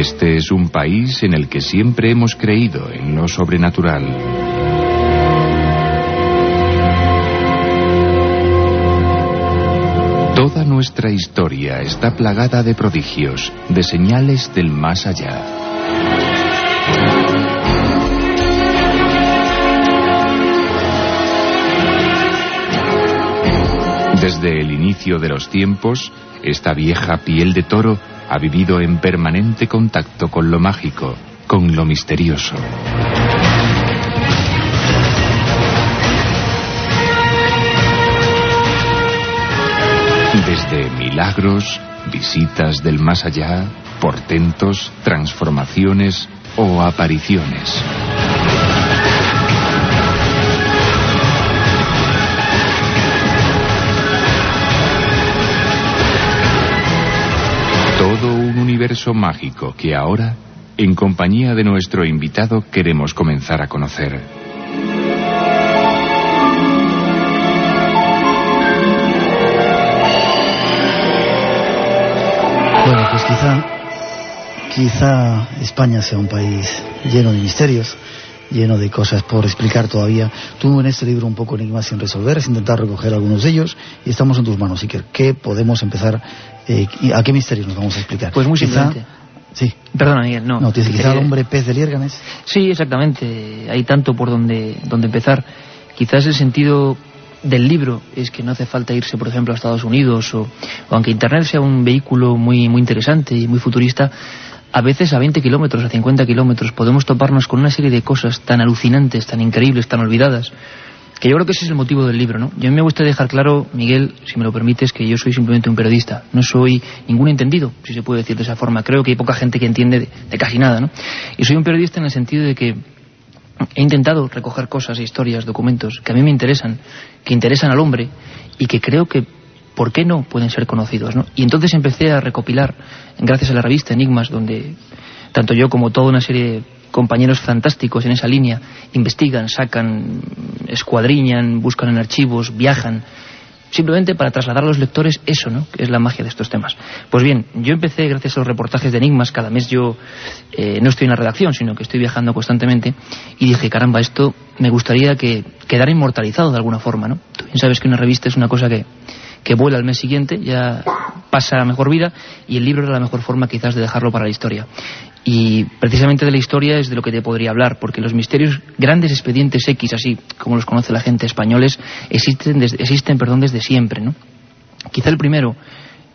Este es un país en el que siempre hemos creído en lo sobrenatural. Toda nuestra historia está plagada de prodigios, de señales del más allá. Desde el inicio de los tiempos, esta vieja piel de toro ha vivido en permanente contacto con lo mágico, con lo misterioso. Desde milagros, visitas del más allá, portentos, transformaciones o apariciones. Universo mágico que ahora, en compañía de nuestro invitado, queremos comenzar a conocer. Bueno, pues quizá, quizá España sea un país lleno de misterios, lleno de cosas por explicar todavía. Tú en este libro un poco enigmas sin resolver, es intentar recoger algunos de ellos y estamos en tus manos, Iker. ¿Qué podemos empezar? eh, ¿A qué misterios nos vamos a explicar? Pues muy simplemente. Sí. Perdona, Miguel, no. No, tienes quizá Eh, el hombre pez de Liérganes. Sí, exactamente. Hay tanto por donde, donde empezar. Quizás el sentido del libro es que no hace falta irse, por ejemplo, a Estados Unidos o, o aunque Internet sea un vehículo muy, muy interesante y muy futurista, a veces a 20 kilómetros, a 50 kilómetros podemos toparnos con una serie de cosas tan alucinantes, tan increíbles, tan olvidadas, que yo creo que ese es el motivo del libro, ¿no? Yo a mí me gusta dejar claro, Miguel, si me lo permites, que yo soy simplemente un periodista, no soy ningún entendido, si se puede decir de esa forma. Creo que hay poca gente que entiende de, de casi nada, ¿no? Y soy un periodista en el sentido de que he intentado recoger cosas, historias, documentos que a mí me interesan, que interesan al hombre y que creo que, ¿por qué no pueden ser conocidos? ¿no? Y entonces empecé a recopilar, gracias a la revista Enigmas, donde tanto yo como toda una serie de compañeros fantásticos en esa línea investigan, sacan, escuadriñan, buscan en archivos, viajan, simplemente para trasladar a los lectores eso, ¿no? Que es la magia de estos temas. Pues bien, yo empecé gracias a los reportajes de Enigmas, cada mes yo eh, no estoy en la redacción, sino que estoy viajando constantemente, y dije, caramba, esto me gustaría que quedara inmortalizado de alguna forma, ¿no? Tú bien sabes que una revista es una cosa que, que vuela al mes siguiente, ya pasa a mejor vida, y el libro era la mejor forma quizás de dejarlo para la historia. Y precisamente de la historia es de lo que te podría hablar, porque los misterios, grandes expedientes X, así como los conoce la gente españoles, existen desde, existen, perdón, desde siempre, ¿no? Quizá el primero,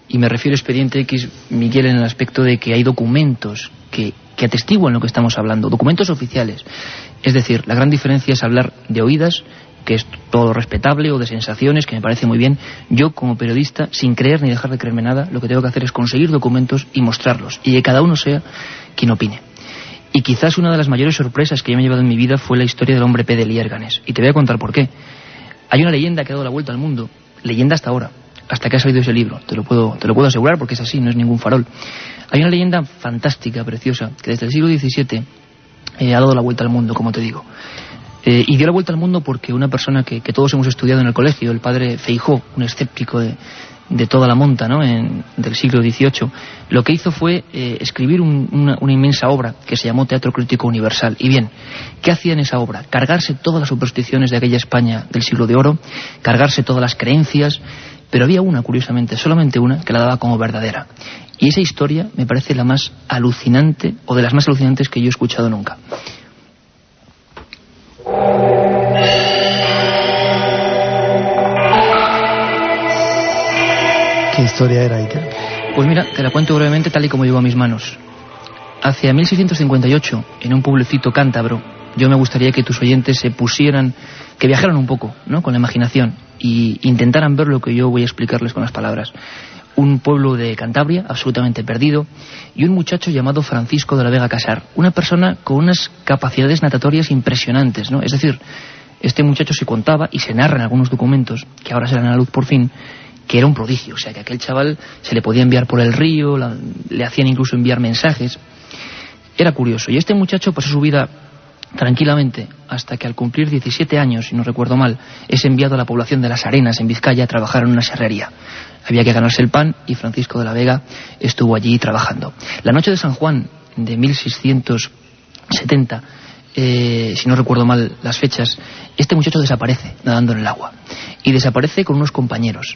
y me refiero a expediente X, Miguel, en el aspecto de que hay documentos que, que atestiguan lo que estamos hablando, documentos oficiales. Es decir, la gran diferencia es hablar de oídas, que es todo respetable, o de sensaciones, que me parece muy bien. Yo, como periodista, sin creer ni dejar de creerme nada, lo que tengo que hacer es conseguir documentos y mostrarlos, y que cada uno sea quien opine. Y quizás una de las mayores sorpresas que yo me he llevado en mi vida fue la historia del hombre P de. Y te voy a contar por qué. Hay una leyenda que ha dado la vuelta al mundo, leyenda hasta ahora, hasta que ha salido ese libro. Te lo puedo, te lo puedo asegurar porque es así, no es ningún farol. Hay una leyenda fantástica, preciosa, que desde el siglo XVII eh, ha dado la vuelta al mundo, como te digo. Eh, y dio la vuelta al mundo porque una persona que, todos hemos estudiado en el colegio, el padre Feijó, un escéptico de, de toda la monta ¿no? en, del siglo XVIII, lo que hizo fue eh, escribir un- una, una inmensa obra que se llamó Teatro Crítico Universal. Y bien, ¿qué hacía en esa obra? Cargarse todas las supersticiones de aquella España del siglo de oro, cargarse todas las creencias, pero había una, curiosamente, solamente una, que la daba como verdadera. Y esa historia me parece la más alucinante, o de las más alucinantes que yo he escuchado nunca. Historia era, Iker? Pues mira, te la cuento brevemente tal y como llegó a mis manos. Hacia 1658, en un pueblecito cántabro, yo me gustaría que tus oyentes se pusieran, que viajaran un poco, ¿no? Con la imaginación y intentaran ver lo que yo voy a explicarles con las palabras. Un pueblo de Cantabria, absolutamente perdido, y un muchacho llamado Francisco de la Vega Casar, una persona con unas capacidades natatorias impresionantes, ¿no? Es decir, este muchacho se contaba y se narra en algunos documentos, que ahora serán a la luz por fin, que era un prodigio, o sea, que aquel chaval se le podía enviar por el río, la- le hacían incluso enviar mensajes. Era curioso. Y este muchacho pasó su vida tranquilamente hasta que al cumplir 17 años, si no recuerdo mal, es enviado a la población de Las Arenas, en Vizcaya, a trabajar en una serrería. Había que ganarse el pan y Francisco de la Vega estuvo allí trabajando. La noche de San Juan de 1670, eh, si no recuerdo mal las fechas, este muchacho desaparece nadando en el agua. Y desaparece con unos compañeros.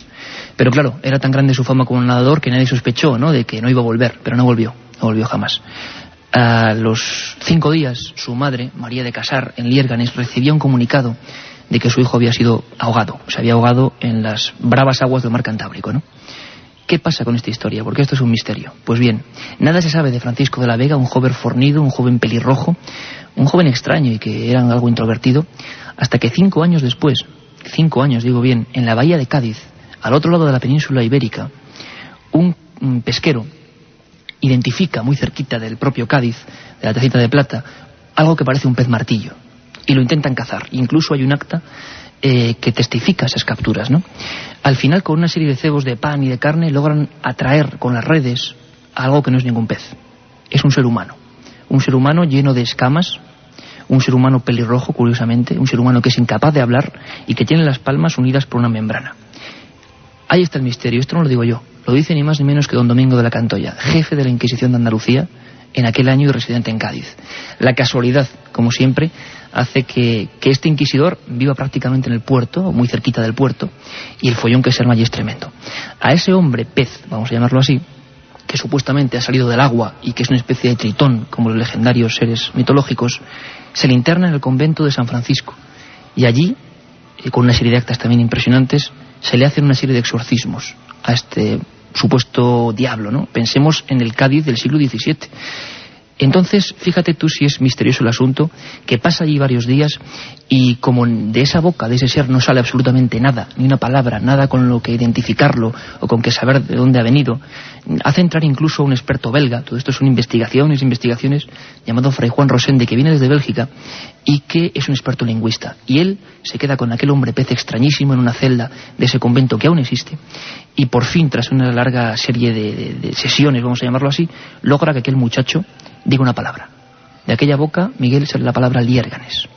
Pero claro, era tan grande su fama como nadador que nadie sospechó ¿no? de que no iba a volver, pero no volvió, no volvió jamás. A los cinco días, su madre, María de Casar, en Liérganes, recibía un comunicado de que su hijo había sido ahogado, se había ahogado en las bravas aguas del mar Cantábrico, ¿no? ¿Qué pasa con esta historia? Porque esto es un misterio. Pues bien, nada se sabe de Francisco de la Vega, un joven fornido, un joven pelirrojo, un joven extraño y que era algo introvertido, hasta que cinco años después, cinco años digo bien, en la bahía de Cádiz, al otro lado de la península ibérica, un pesquero identifica muy cerquita del propio Cádiz, de la tacita de plata, algo que parece un pez martillo y lo intentan cazar. Incluso hay un acta eh, que testifica esas capturas. ¿no? Al final, con una serie de cebos de pan y de carne, logran atraer con las redes algo que no es ningún pez. Es un ser humano. Un ser humano lleno de escamas, un ser humano pelirrojo, curiosamente, un ser humano que es incapaz de hablar y que tiene las palmas unidas por una membrana. Ahí está el misterio, esto no lo digo yo, lo dice ni más ni menos que don Domingo de la Cantoya, jefe de la Inquisición de Andalucía en aquel año y residente en Cádiz. La casualidad, como siempre, hace que, este inquisidor viva prácticamente en el puerto, muy cerquita del puerto, y el follón que se arma allí es tremendo. A ese hombre pez, vamos a llamarlo así, que supuestamente ha salido del agua y que es una especie de tritón, como los legendarios seres mitológicos, se le interna en el convento de San Francisco. Y allí, eh, con una serie de actas también impresionantes, se le hacen una serie de exorcismos a este supuesto diablo, ¿no? Pensemos en el Cádiz del siglo XVII entonces, fíjate tú si es misterioso el asunto, que pasa allí varios días y como de esa boca, de ese ser, no sale absolutamente nada, ni una palabra, nada con lo que identificarlo o con que saber de dónde ha venido, hace entrar incluso a un experto belga, todo esto son investigaciones, investigaciones, llamado Fray Juan Rosende, que viene desde Bélgica y que es un experto lingüista. Y él se queda con aquel hombre pez extrañísimo en una celda de ese convento que aún existe y por fin, tras una larga serie de, de sesiones, vamos a llamarlo así, logra que aquel muchacho diga una palabra. De aquella boca, Miguel sale la palabra liérganes.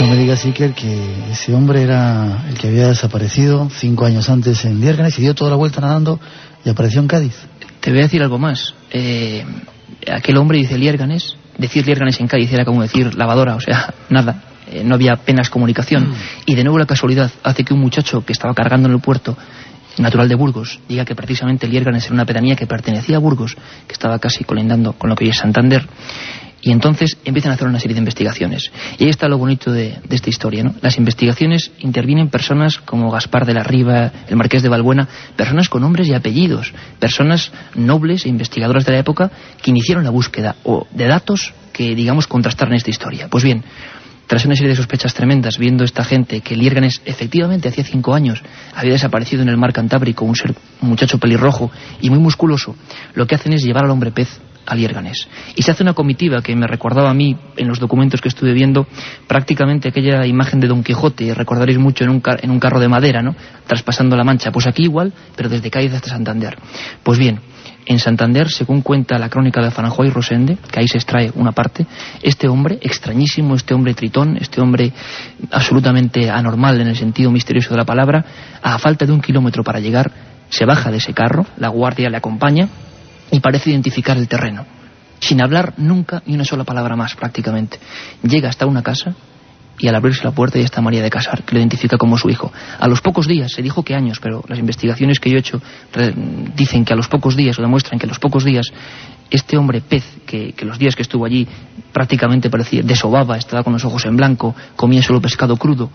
No me digas, Iker, que ese hombre era el que había desaparecido cinco años antes en Liérganes y dio toda la vuelta nadando y apareció en Cádiz. Te voy a decir algo más. Eh, aquel hombre dice Liérganes, decir Liérganes en Cádiz era como decir lavadora, o sea, nada. Eh, no había apenas comunicación. Mm. Y de nuevo la casualidad hace que un muchacho que estaba cargando en el puerto natural de Burgos, diga que precisamente Liérganes era una pedanía que pertenecía a Burgos, que estaba casi colindando con lo que hoy es Santander, y entonces empiezan a hacer una serie de investigaciones. Y ahí está lo bonito de, esta historia. ¿no? Las investigaciones intervienen personas como Gaspar de la Riva, el Marqués de Balbuena, personas con nombres y apellidos, personas nobles e investigadoras de la época que iniciaron la búsqueda o de datos que, digamos, contrastaron esta historia. Pues bien, tras una serie de sospechas tremendas, viendo esta gente que Liérganes efectivamente hacía cinco años había desaparecido en el mar Cantábrico, un, ser, un muchacho pelirrojo y muy musculoso, lo que hacen es llevar al hombre pez a Liérganes. Y se hace una comitiva que me recordaba a mí, en los documentos que estuve viendo, prácticamente aquella imagen de Don Quijote, recordaréis mucho en un, en un carro de madera, ¿no?, traspasando la Mancha. Pues aquí igual, pero desde Cádiz hasta Santander. Pues bien, en Santander, según cuenta la crónica de Faranjoy Rosende, que ahí se extrae una parte, este hombre, extrañísimo, este hombre tritón, este hombre absolutamente anormal en el sentido misterioso de la palabra, a falta de un kilómetro para llegar, se baja de ese carro, la guardia le acompaña y parece identificar el terreno, sin hablar nunca ni una sola palabra más prácticamente. Llega hasta una casa y al abrirse la puerta ya está María de Casar, que lo identifica como su hijo. A los pocos días, se dijo que años, pero las investigaciones que yo he hecho dicen que a los pocos días, o demuestran que a los pocos días, este hombre pez, que, los días que estuvo allí prácticamente parecía, desobaba, estaba con los ojos en blanco, comía solo pescado crudo,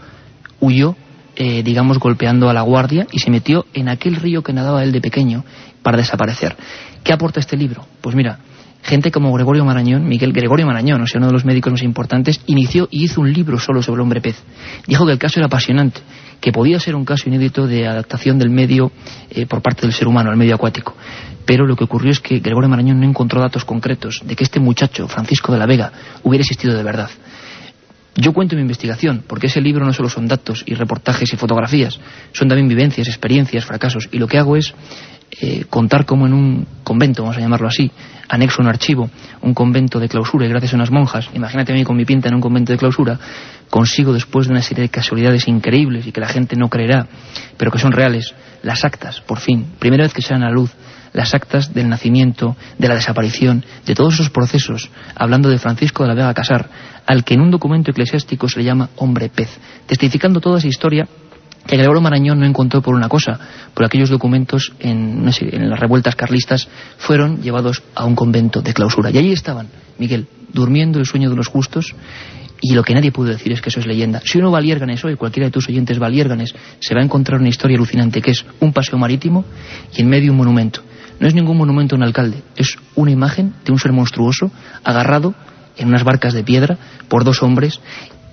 huyó, eh, digamos, golpeando a la guardia y se metió en aquel río que nadaba él de pequeño para desaparecer. ¿Qué aporta este libro? Pues mira, gente como Gregorio Marañón, Miguel Gregorio Marañón, o sea, uno de los médicos más importantes, inició y hizo un libro solo sobre el hombre pez. Dijo que el caso era apasionante, que podía ser un caso inédito de adaptación del medio eh, por parte del ser humano al medio acuático. Pero lo que ocurrió es que Gregorio Marañón no encontró datos concretos de que este muchacho, Francisco de la Vega, hubiera existido de verdad. Yo cuento mi investigación, porque ese libro no solo son datos y reportajes y fotografías, son también vivencias, experiencias, fracasos, y lo que hago es eh, contar como en un convento, vamos a llamarlo así, anexo a un archivo, un convento de clausura y gracias a unas monjas, imagínate a mí con mi pinta en un convento de clausura, consigo después de una serie de casualidades increíbles y que la gente no creerá, pero que son reales, las actas, por fin, primera vez que salen a luz, las actas del nacimiento, de la desaparición, de todos esos procesos, hablando de Francisco de la Vega Casar, al que en un documento eclesiástico se le llama hombre pez, testificando toda esa historia que Gregorio Marañón no encontró por una cosa, por aquellos documentos en, las revueltas carlistas fueron llevados a un convento de clausura. Y allí estaban, Miguel, durmiendo el sueño de los justos, y lo que nadie pudo decir es que eso es leyenda. Si uno va a Liérganes hoy, cualquiera de tus oyentes va se va a encontrar una historia alucinante que es un paseo marítimo y en medio un monumento. No es ningún monumento a un alcalde, es una imagen de un ser monstruoso agarrado en unas barcas de piedra por dos hombres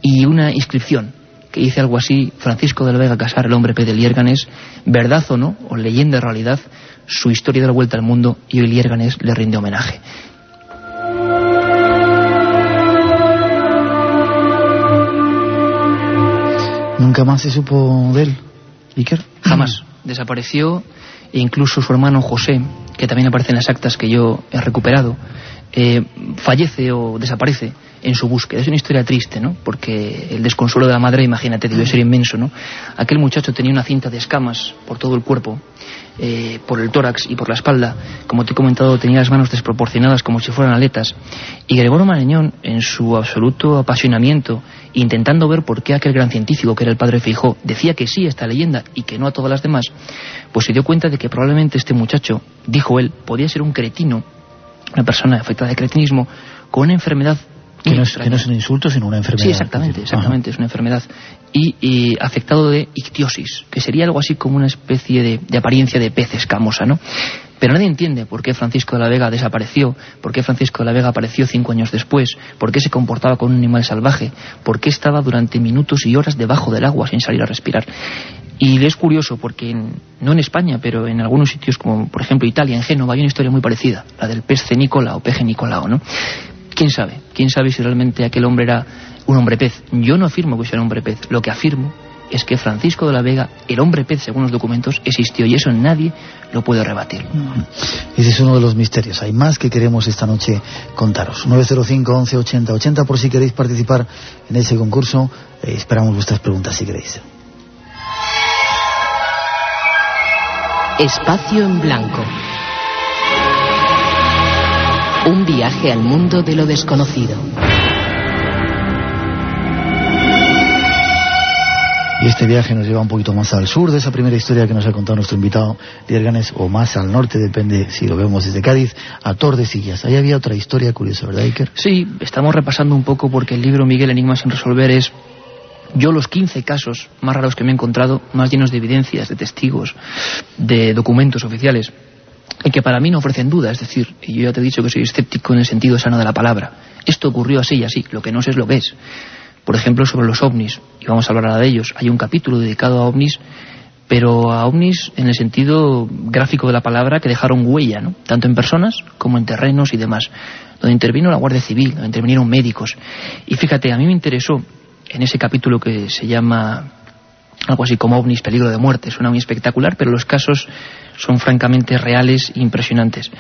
y una inscripción que dice algo así, Francisco de la Vega Casar, el hombre P de Liérganes, verdad o no, o leyenda o realidad, su historia de la vuelta al mundo y hoy Liérganes le rinde homenaje. ¿Nunca más se supo de él, Iker? Jamás. Desapareció e incluso su hermano José, que también aparece en las actas que yo he recuperado, eh, fallece o desaparece en su búsqueda. Es una historia triste, ¿no? Porque el desconsuelo de la madre, imagínate, debe ser inmenso, ¿no? Aquel muchacho tenía una cinta de escamas por todo el cuerpo, eh, por el tórax y por la espalda. Como te he comentado, tenía las manos desproporcionadas como si fueran aletas. Y Gregorio Marañón, en su absoluto apasionamiento, intentando ver por qué aquel gran científico, que era el padre Fijó, decía que sí a esta leyenda y que no a todas las demás, pues se dio cuenta de que probablemente este muchacho, dijo él, podía ser un cretino, una persona afectada de cretinismo, con una enfermedad que no, es, un insulto, sino una enfermedad. Sí, exactamente, exactamente, es una enfermedad. Y, afectado de ictiosis, que sería algo así como una especie de, apariencia de pez escamosa, ¿no? Pero nadie entiende por qué Francisco de la Vega desapareció, por qué Francisco de la Vega apareció cinco años después, por qué se comportaba como un animal salvaje, por qué estaba durante minutos y horas debajo del agua sin salir a respirar. Y es curioso porque, no en España, pero en algunos sitios como, por ejemplo, Italia, en Génova, hay una historia muy parecida, la del pez cenícola o peje nicolao, ¿no? ¿Quién sabe? ¿Quién sabe si realmente aquel hombre era un hombre pez? Yo no afirmo que sea un hombre pez. Lo que afirmo es que Francisco de la Vega, el hombre pez, según los documentos, existió y eso nadie lo puede rebatir. Ese es uno de los misterios. Hay más que queremos esta noche contaros. 905 11 80 80 por si queréis participar en ese concurso. Eh, esperamos vuestras preguntas si queréis. Espacio en blanco. Un viaje al mundo de lo desconocido. Y este viaje nos lleva un poquito más al sur de esa primera historia que nos ha contado nuestro invitado Dierganes, o más al norte, depende si lo vemos desde Cádiz, a Tordesillas. Ahí había otra historia curiosa, ¿verdad, Iker? Sí, estamos repasando un poco porque el libro Miguel Enigmas sin resolver es yo los 15 casos más raros que me he encontrado, más llenos de evidencias, de testigos, de documentos oficiales, y que para mí no ofrecen duda, es decir, y yo ya te he dicho que soy escéptico en el sentido sano de la palabra. Esto ocurrió así y así, lo que no sé es lo que es. Por ejemplo, sobre los ovnis, y vamos a hablar ahora de ellos. Hay un capítulo dedicado a ovnis, pero a ovnis en el sentido gráfico de la palabra que dejaron huella, ¿no? Tanto en personas como en terrenos y demás. Donde intervino la Guardia Civil, donde intervinieron médicos. Y fíjate, a mí me interesó en ese capítulo que se llama algo así como ovnis, peligro de muerte. Suena muy espectacular, pero los casos son francamente reales e impresionantes.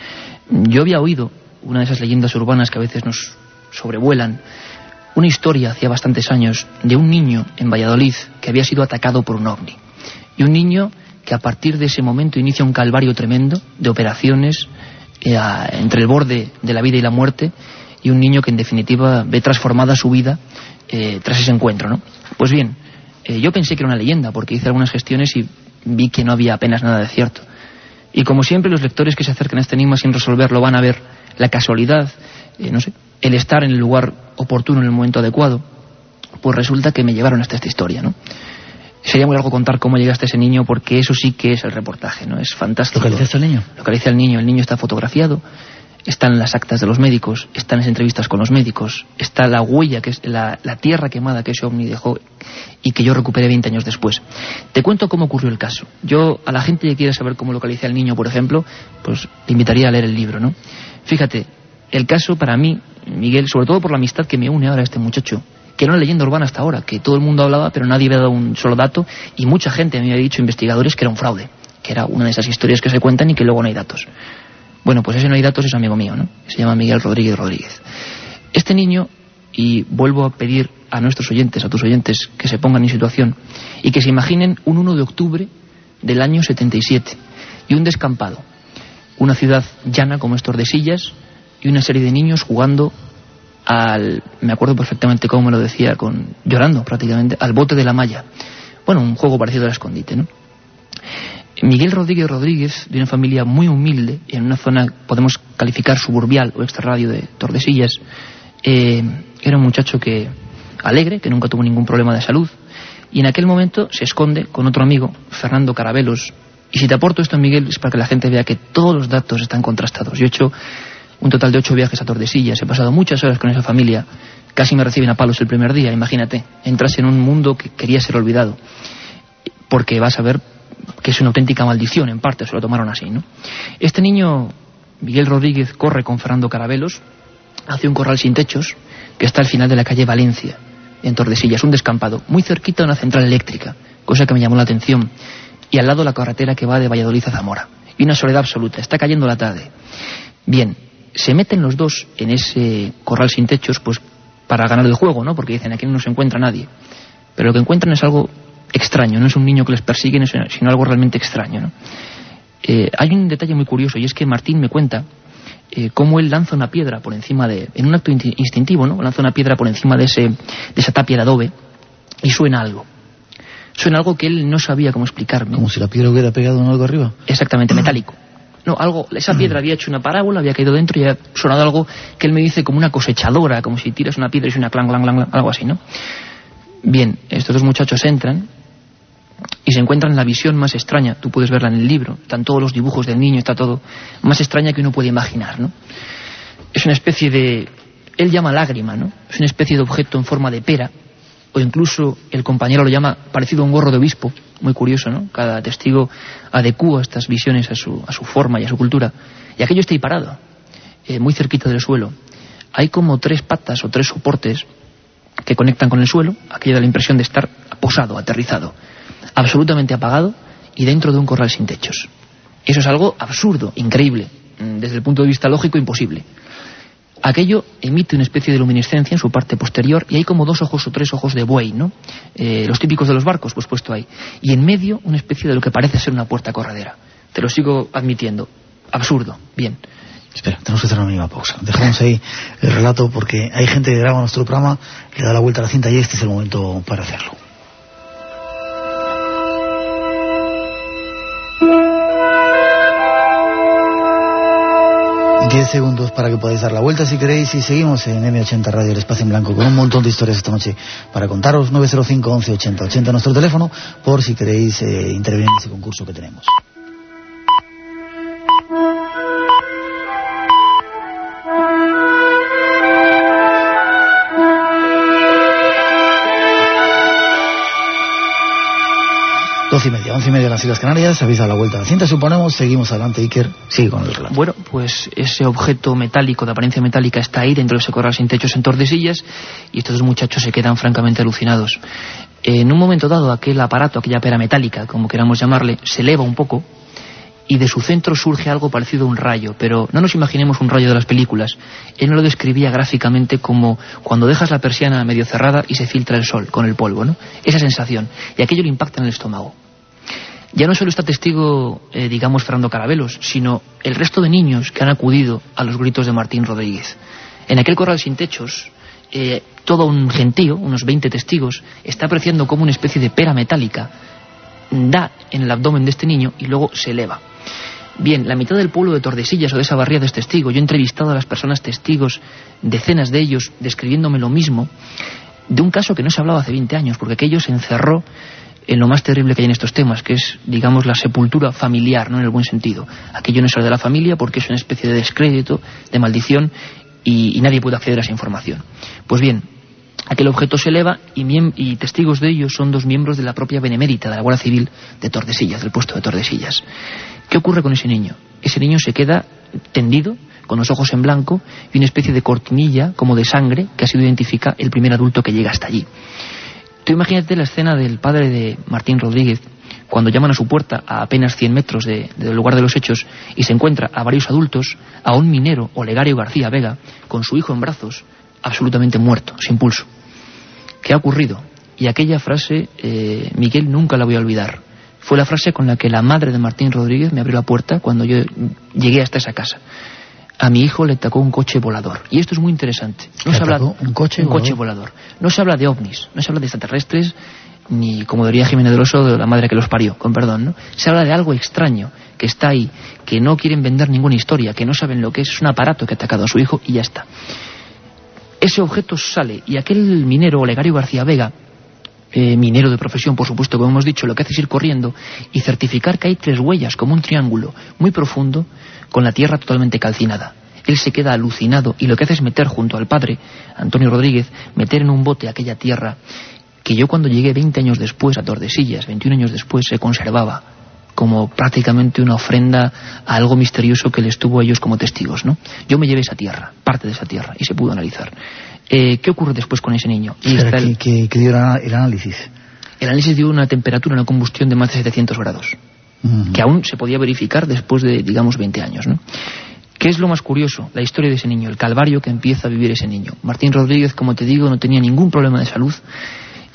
Yo había oído una de esas leyendas urbanas que a veces nos sobrevuelan, una historia hacía bastantes años de un niño en Valladolid que había sido atacado por un ovni. Y un niño que a partir de ese momento inicia un calvario tremendo de operaciones eh, entre el borde de la vida y la muerte y un niño que en definitiva ve transformada su vida eh, tras ese encuentro. ¿no? Pues bien, eh, yo pensé que era una leyenda porque hice algunas gestiones y vi que no había apenas nada de cierto. Y como siempre, los lectores que se acercan a este enigma sin resolverlo van a ver la casualidad, eh, no sé, el estar en el lugar oportuno en el momento adecuado. Pues resulta que me llevaron hasta esta historia, ¿no? Sería muy largo contar cómo llegaste ese niño porque eso sí que es el reportaje, ¿no? Es fantástico. ¿Localizaste al niño? Localiza al niño. El niño está fotografiado, están las actas de los médicos, están las entrevistas con los médicos, está la huella, que es la, tierra quemada que ese ovni dejó y que yo recuperé 20 años después. Te cuento cómo ocurrió el caso. Yo, a la gente que quiere saber cómo localicé al niño, por ejemplo, pues le invitaría a leer el libro, ¿no? Fíjate, el caso para mí, Miguel, sobre todo por la amistad que me une ahora a este muchacho, que era una leyenda urbana hasta ahora, que todo el mundo hablaba, pero nadie había dado un solo dato, y mucha gente me había dicho, investigadores, que era un fraude que era una de esas historias que se cuentan y que luego no hay datos. Bueno, pues ese no hay datos es amigo mío, ¿no? Se llama Miguel Rodríguez Rodríguez. Este niño, y vuelvo a pedir a nuestros oyentes, a tus oyentes, que se pongan en situación y que se imaginen un 1 de octubre del año 77 y un descampado, una ciudad llana como es Tordesillas y una serie de niños jugando al, me acuerdo perfectamente cómo me lo decía, con, llorando prácticamente, al bote de la malla. Bueno, un juego parecido al escondite, ¿no? Miguel Rodríguez Rodríguez, de una familia muy humilde, en una zona, podemos calificar suburbial o extrarradio de Tordesillas, eh, era un muchacho que alegre, que nunca tuvo ningún problema de salud, y en aquel momento se esconde con otro amigo, Fernando Carabelos. Y si te aporto esto, Miguel, es para que la gente vea que todos los datos están contrastados. Yo he hecho un total de ocho viajes a Tordesillas, he pasado muchas horas con esa familia, casi me reciben a palos el primer día, imagínate, entras en un mundo que quería ser olvidado, porque vas a ver que es una auténtica maldición, en parte se lo tomaron así, ¿no? Este niño, Miguel Rodríguez, corre con Fernando Carabelos hacia un corral sin techos que está al final de la calle Valencia, en Tordesillas, un descampado, muy cerquita de una central eléctrica, cosa que me llamó la atención, y al lado la carretera que va de Valladolid a Zamora. Y una soledad absoluta, está cayendo la tarde. Bien, se meten los dos en ese corral sin techos, pues para ganar el juego, ¿no? Porque dicen, aquí no se encuentra nadie. Pero lo que encuentran es algo extraño, no es un niño que les persigue, sino algo realmente extraño. ¿no? Eh, hay un detalle muy curioso y es que Martín me cuenta eh, cómo él lanza una piedra por encima de, en un acto instintivo, ¿no? lanza una piedra por encima de, ese, de esa tapia de adobe y suena algo. Suena algo que él no sabía cómo explicarme. Como si la piedra hubiera pegado en algo arriba. Exactamente, metálico. No, algo, esa piedra había hecho una parábola, había caído dentro y había sonado algo que él me dice como una cosechadora, como si tiras una piedra y suena clang, clang, clang, algo así, ¿no? Bien, estos dos muchachos entran y se encuentran la visión más extraña, tú puedes verla en el libro, están todos los dibujos del niño, está todo más extraña que uno puede imaginar, ¿no? Es una especie de, él llama lágrima, ¿no? Es una especie de objeto en forma de pera, o incluso el compañero lo llama parecido a un gorro de obispo, muy curioso, ¿no? Cada testigo adecúa estas visiones a su, a su forma y a su cultura. Y aquello está ahí parado, eh, muy cerquita del suelo. Hay como tres patas o tres soportes que conectan con el suelo, aquello da la impresión de estar posado, aterrizado absolutamente apagado y dentro de un corral sin techos. Eso es algo absurdo, increíble, mm, desde el punto de vista lógico imposible. Aquello emite una especie de luminiscencia en su parte posterior y hay como dos ojos o tres ojos de buey, ¿no? Eh, los típicos de los barcos, pues puesto ahí. Y en medio una especie de lo que parece ser una puerta corredera. Te lo sigo admitiendo. Absurdo. Bien. Espera, tenemos que hacer una mínima pausa. Dejamos ahí el relato porque hay gente que graba nuestro programa, le da la vuelta a la cinta y este es el momento para hacerlo. 10 segundos para que podáis dar la vuelta si queréis y seguimos en M80 Radio, el espacio en blanco, con un montón de historias esta noche para contaros 905 11 80 80 nuestro teléfono por si queréis eh, intervenir en ese concurso que tenemos. Y media, 11 y media en las Islas Canarias, habéis dado la vuelta a la cinta, suponemos, seguimos adelante, Iker, sigue con el relato. Bueno, pues ese objeto metálico, de apariencia metálica, está ahí dentro de ese corral sin techos en Tordesillas y estos dos muchachos se quedan francamente alucinados. En un momento dado, aquel aparato, aquella pera metálica, como queramos llamarle, se eleva un poco y de su centro surge algo parecido a un rayo, pero no nos imaginemos un rayo de las películas. Él me lo describía gráficamente como cuando dejas la persiana medio cerrada y se filtra el sol con el polvo, ¿no? Esa sensación. Y aquello le impacta en el estómago ya no solo está testigo, eh, digamos, Fernando Carabelos, sino el resto de niños que han acudido a los gritos de Martín Rodríguez. En aquel corral sin techos, eh, todo un gentío, unos 20 testigos, está apreciando como una especie de pera metálica da en el abdomen de este niño y luego se eleva. Bien, la mitad del pueblo de Tordesillas o de esa barriada es testigo. Yo he entrevistado a las personas testigos, decenas de ellos, describiéndome lo mismo, de un caso que no se hablaba hace 20 años, porque aquello se encerró en lo más terrible que hay en estos temas, que es, digamos, la sepultura familiar, ¿no? En el buen sentido. Aquello no es de la familia porque es una especie de descrédito, de maldición, y, nadie puede acceder a esa información. Pues bien, aquel objeto se eleva y, y, testigos de ello son dos miembros de la propia Benemérita, de la Guardia Civil de Tordesillas, del puesto de Tordesillas. ¿Qué ocurre con ese niño? Ese niño se queda tendido, con los ojos en blanco y una especie de cortinilla como de sangre que ha sido identifica el primer adulto que llega hasta allí. Tú imagínate la escena del padre de Martín Rodríguez cuando llaman a su puerta a apenas 100 metros del lugar de los hechos y se encuentra a varios adultos, a un minero, Olegario García Vega, con su hijo en brazos, absolutamente muerto, sin pulso. ¿Qué ha ocurrido? Y aquella frase, eh, Miguel, nunca la voy a olvidar. Fue la frase con la que la madre de Martín Rodríguez me abrió la puerta cuando yo llegué hasta esa casa. A mi hijo le tocó un coche volador. Y esto es muy interesante. No se habla un coche, un coche volador. No se habla de ovnis, no se habla de extraterrestres, ni, como diría Jiménez del Oso, de la madre que los parió, con perdón, ¿no? Se habla de algo extraño que está ahí, que no quieren vender ninguna historia, que no saben lo que es, es un aparato que ha atacado a su hijo y ya está. Ese objeto sale y aquel minero, Olegario García Vega, eh, minero de profesión, por supuesto, como hemos dicho, lo que hace es ir corriendo y certificar que hay tres huellas, como un triángulo muy profundo, con la tierra totalmente calcinada. Él se queda alucinado y lo que hace es meter junto al padre, Antonio Rodríguez, meter en un bote aquella tierra que yo cuando llegué 20 años después a Tordesillas, 21 años después, se conservaba como prácticamente una ofrenda a algo misterioso que les tuvo a ellos como testigos. ¿no? Yo me llevé esa tierra, parte de esa tierra, y se pudo analizar. Eh, ¿Qué ocurre después con ese niño? Y el... ¿Qué, dio el análisis? El análisis dio una temperatura, una combustión de más de 700 grados, que aún se podía verificar después de, digamos, 20 años. ¿no? ¿Qué es lo más curioso? La historia de ese niño, el calvario que empieza a vivir ese niño. Martín Rodríguez, como te digo, no tenía ningún problema de salud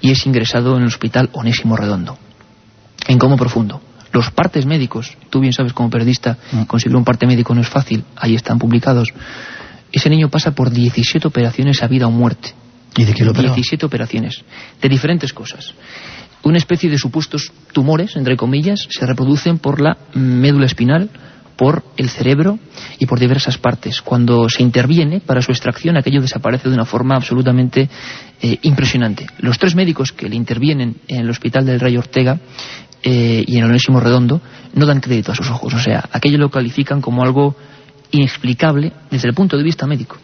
y es ingresado en el hospital Onésimo Redondo, en coma profundo. Los partes médicos, tú bien sabes como periodista, mm. conseguir un parte médico no es fácil, ahí están publicados. Ese niño pasa por 17 operaciones a vida o muerte. ¿Y de qué lo 17 operaciones, de diferentes cosas. Una especie de supuestos tumores, entre comillas, se reproducen por la médula espinal, por el cerebro y por diversas partes. Cuando se interviene para su extracción, aquello desaparece de una forma absolutamente eh, impresionante. Los tres médicos que le intervienen en el hospital del Rey Ortega eh, y en el Onésimo Redondo no dan crédito a sus ojos. O sea, aquello lo califican como algo inexplicable desde el punto de vista médico.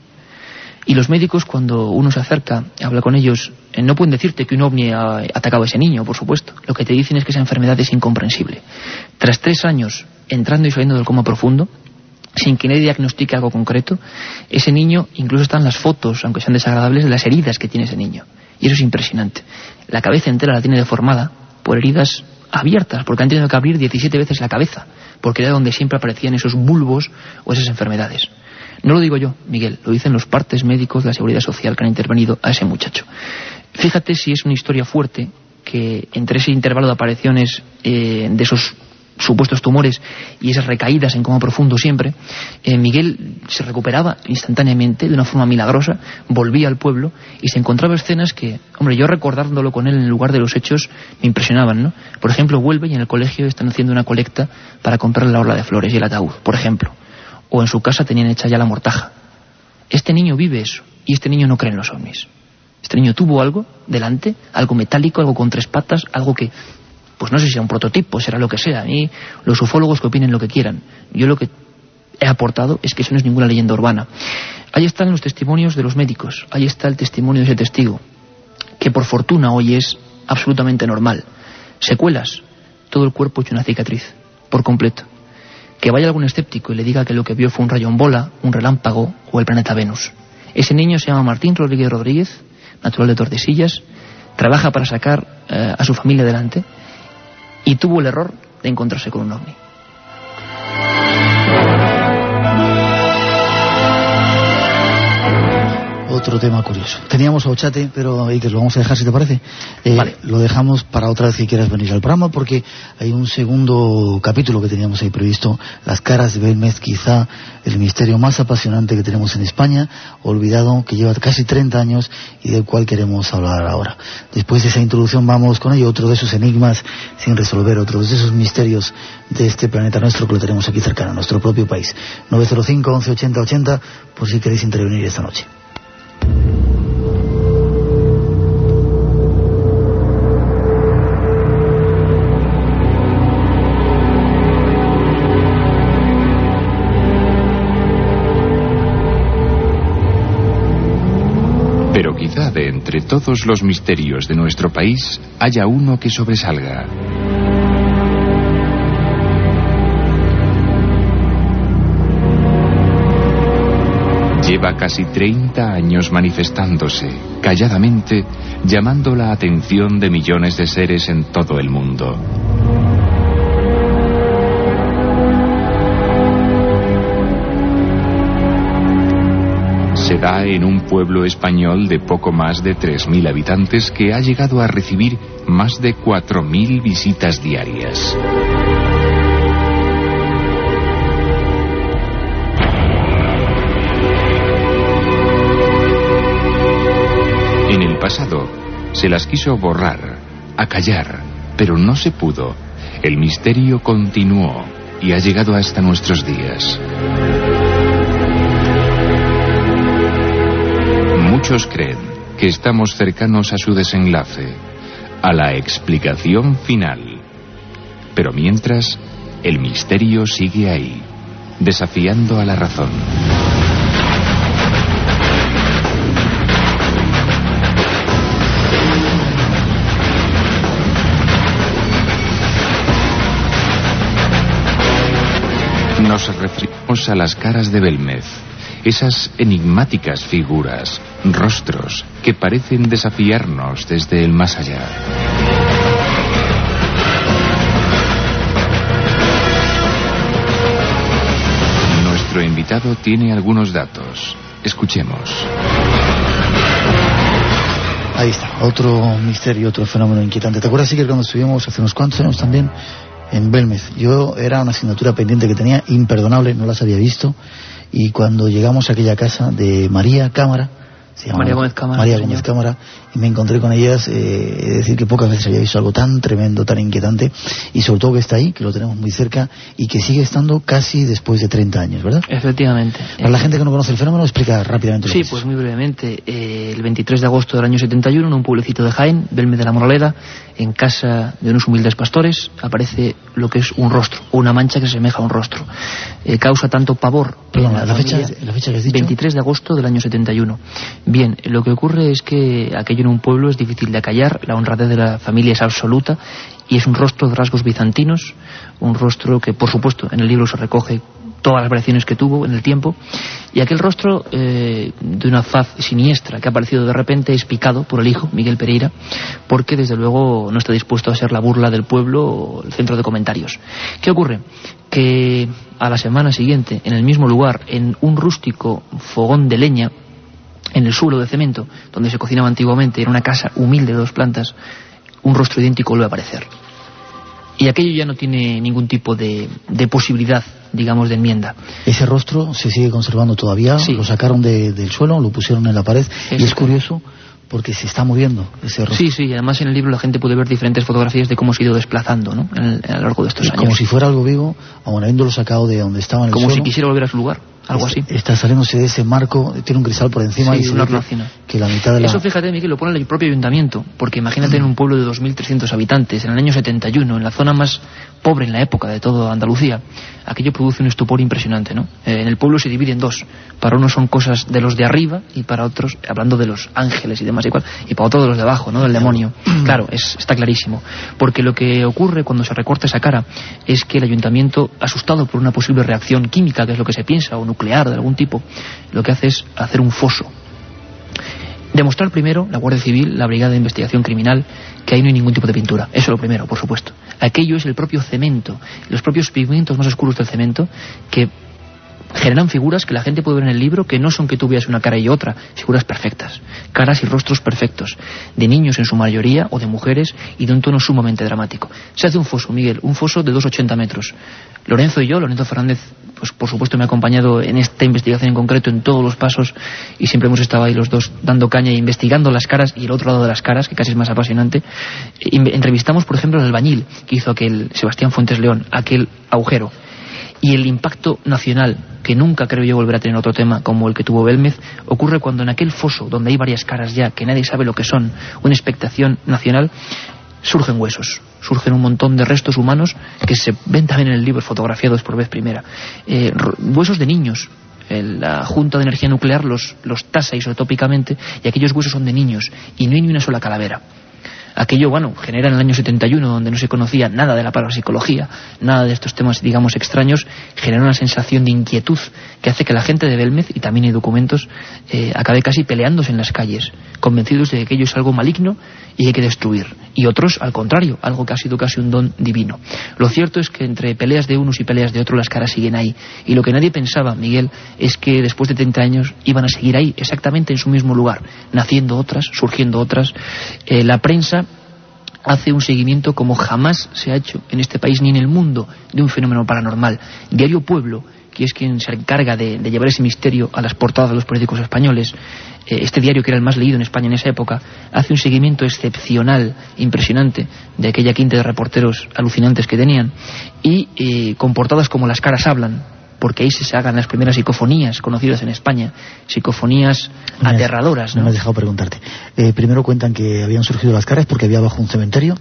Y los médicos, cuando uno se acerca, habla con ellos, eh, no pueden decirte que un ovni ha atacado a ese niño, por supuesto. Lo que te dicen es que esa enfermedad es incomprensible. Tras tres años entrando y saliendo del coma profundo, sin que nadie diagnostique algo concreto, ese niño, incluso están las fotos, aunque sean desagradables, de las heridas que tiene ese niño. Y eso es impresionante. La cabeza entera la tiene deformada por heridas abiertas, porque han tenido que abrir 17 veces la cabeza, porque era donde siempre aparecían esos bulbos o esas enfermedades. No lo digo yo, Miguel, lo dicen los partes médicos de la Seguridad Social que han intervenido a ese muchacho. Fíjate si es una historia fuerte que entre ese intervalo de apariciones eh, de esos supuestos tumores y esas recaídas en coma profundo siempre, eh, Miguel se recuperaba instantáneamente de una forma milagrosa, volvía al pueblo y se encontraba escenas que, hombre, yo recordándolo con él en el lugar de los hechos me impresionaban, ¿no? Por ejemplo, vuelve y en el colegio están haciendo una colecta para comprar la orla de flores y el ataúd, por ejemplo o en su casa tenían hecha ya la mortaja. Este niño vive eso y este niño no cree en los ovnis. Este niño tuvo algo delante, algo metálico, algo con tres patas, algo que, pues no sé si era un prototipo, será lo que sea. Y los ufólogos que opinen lo que quieran. Yo lo que he aportado es que eso no es ninguna leyenda urbana. Ahí están los testimonios de los médicos, ahí está el testimonio de ese testigo, que por fortuna hoy es absolutamente normal. Secuelas, todo el cuerpo hecho una cicatriz, por completo que vaya algún escéptico y le diga que lo que vio fue un rayo en bola, un relámpago o el planeta Venus. Ese niño se llama Martín Rodríguez Rodríguez, natural de Tordesillas, trabaja para sacar eh, a su familia adelante y tuvo el error de encontrarse con un ovni. Otro tema curioso. Teníamos a Ochate, pero que lo vamos a dejar si te parece. Eh, lo dejamos para otra vez que quieras venir al programa porque hay un segundo capítulo que teníamos ahí previsto, Las caras de Belmez, quizá el misterio más apasionante que tenemos en España, olvidado, que lleva casi 30 años y del cual queremos hablar ahora. Después de esa introducción vamos con ello, otro de esos enigmas sin resolver, otro de esos misterios de este planeta nuestro que lo tenemos aquí cercano, nuestro propio país. 905 11 80 80 por si queréis intervenir esta noche. Pero quizá de entre todos los misterios de nuestro país haya uno que sobresalga. Lleva casi 30 años manifestándose, calladamente, llamando la atención de millones de seres en todo el mundo. se da en un pueblo español de poco más de 3.000 habitantes que ha llegado a recibir más de 4.000 visitas diarias. Pasado se las quiso borrar, acallar, pero no se pudo. El misterio continuó y ha llegado hasta nuestros días. Muchos creen que estamos cercanos a su desenlace, a la explicación final. Pero mientras, el misterio sigue ahí, desafiando a la razón. Nos referimos a las caras de Belmez, esas enigmáticas figuras, rostros que parecen desafiarnos desde el más allá. Nuestro invitado tiene algunos datos. Escuchemos. Ahí está, otro misterio, otro fenómeno inquietante. ¿Te acuerdas, que cuando estuvimos hace unos cuantos años también en Belmez? Yo era una asignatura pendiente que tenía, imperdonable, no las había visto. Y cuando llegamos a aquella casa de María Cámara, María Gómez Cámara. María Gómez Cámara, y me encontré con ellas, eh, es decir, que pocas veces había visto algo tan tremendo, tan inquietante, y sobre todo que está ahí, que lo tenemos muy cerca, y que sigue estando casi después de 30 años, ¿verdad? Efectivamente. Para la gente que no conoce el fenómeno, explica rápidamente. Lo sí, pues muy brevemente. Eh, el 23 de agosto del año 71, en un pueblecito de Jaén, Belme de la Moraleda, en casa de unos humildes pastores, aparece lo que es un rostro, o una mancha que se semeja a un rostro. Eh, causa tanto pavor. Perdón, la, fecha, la fecha que has dicho. 23 de agosto del año 71. Bien, lo que ocurre es que aquello en un pueblo es difícil de acallar, la honradez de la familia es absoluta y es un rostro de rasgos bizantinos, un rostro que por supuesto en el libro se recoge todas las variaciones que tuvo en el tiempo, y aquel rostro eh, de una faz siniestra que ha aparecido de repente es picado por el hijo, Miguel Pereira, porque desde luego no está dispuesto a ser la burla del pueblo o el centro de comentarios. ¿Qué ocurre? Que a la semana siguiente, en el mismo lugar, en un rústico fogón de leña, en el suelo de cemento, donde se cocinaba antiguamente, en una casa humilde de dos plantas, un rostro idéntico vuelve a aparecer. Y aquello ya no tiene ningún tipo de, posibilidad, digamos, de enmienda. Ese rostro se sigue conservando todavía, lo sacaron del suelo, lo pusieron en la pared, y es curioso porque se está moviendo ese rostro. Sí, sí, además en el libro la gente puede ver diferentes fotografías de cómo se ha ido desplazando ¿no? a lo largo de estos años. Como si fuera algo vivo, aún habiéndolo sacado de donde estaba en el Como si quisiera volver a su lugar algo así. Está saliéndose de ese marco, tiene un cristal por encima y una que, la mitad de la... Eso fíjate, Miguel, lo pone el propio ayuntamiento, porque imagínate en un pueblo de 2.300 habitantes, en el año 71, en la zona más pobre en la época de toda Andalucía, aquello produce un estupor impresionante, ¿no? Eh, en el pueblo se divide en dos. Para unos son cosas de los de arriba y para otros, hablando de los ángeles y demás igual, y para otros de los de abajo, ¿no? Del demonio. Claro, es, está clarísimo. Porque lo que ocurre cuando se recorta esa cara es que el ayuntamiento, asustado por una posible reacción química, que es lo que se piensa, o nuclear de algún tipo, lo que hace es hacer un foso. Demostrar primero, la Guardia Civil, la Brigada de Investigación Criminal, que ahí no hay ningún tipo de pintura. Eso es lo primero, por supuesto. Aquello es el propio cemento, los propios pigmentos más oscuros del cemento, que generan figuras que la gente puede ver en el libro que no son que tú veas una cara y otra, figuras perfectas, caras y rostros perfectos, de niños en su mayoría o de mujeres y de un tono sumamente dramático. Se hace un foso, Miguel, un foso de 2,80 metros. Lorenzo y yo, Lorenzo Fernández, pues por supuesto me ha acompañado en esta investigación en concreto, en todos los pasos, y siempre hemos estado ahí los dos dando caña e investigando las caras y el otro lado de las caras, que casi es más apasionante. Entrevistamos, por ejemplo, al albañil que hizo aquel Sebastián Fuentes León, aquel agujero y el impacto nacional, que nunca creo yo volver a tener otro tema como el que tuvo Belmez, ocurre cuando en aquel foso, donde hay varias caras ya, que nadie sabe lo que son, una expectación nacional, surgen huesos, surgen un montón de restos humanos que se ven también en el libro fotografiados por vez primera. Eh, huesos de niños, la Junta de Energía Nuclear los, los tasa isotópicamente y aquellos huesos son de niños y no hay ni una sola calavera. Aquello, bueno, genera en el año 71, donde no se conocía nada de la parapsicología, nada de estos temas, digamos, extraños, genera una sensación de inquietud que hace que la gente de Belmez, y también hay documentos, eh, acabe casi peleándose en las calles, convencidos de que aquello es algo maligno y hay que destruir. Y otros, al contrario, algo que ha sido casi un don divino. Lo cierto es que entre peleas de unos y peleas de otros las caras siguen ahí. Y lo que nadie pensaba, Miguel, es que después de 30 años iban a seguir ahí, exactamente en su mismo lugar, naciendo otras, surgiendo otras. Eh, la prensa hace un seguimiento como jamás se ha hecho en este país ni en el mundo de un fenómeno paranormal. Diario Pueblo, que es quien se encarga de, llevar ese misterio a las portadas de los periódicos españoles, eh, este diario que era el más leído en España en esa época, hace un seguimiento excepcional, impresionante, de aquella quinta de reporteros alucinantes que tenían, y eh, con portadas como Las caras hablan, porque ahí se hagan las primeras psicofonías conocidas en España, psicofonías aterradoras. ¿no? me has dejado preguntarte. Eh, primero cuentan que habían surgido las caras porque había bajo un cementerio.